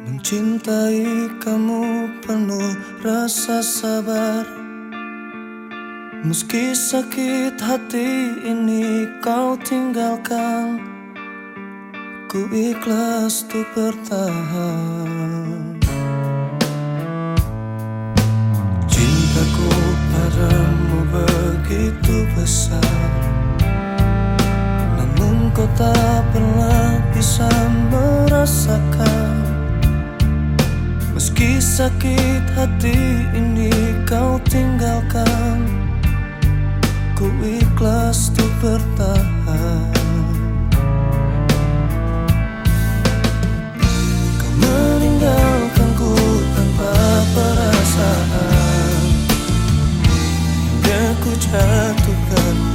Mencintai kamu penuh rasa sabar. Meski sakit hati ini kau tinggalkan Ku ikhlas tuh bertahan. Sakit hati ini kau tinggalkan. Ku ikhlas untuk bertahan. Kau meninggalkanku tanpa perasaan. Hingga ku jatuhkan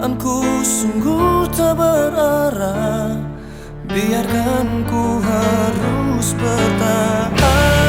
Kekecewaanku sungguh tak berarah. Biarkan ku harus bertahan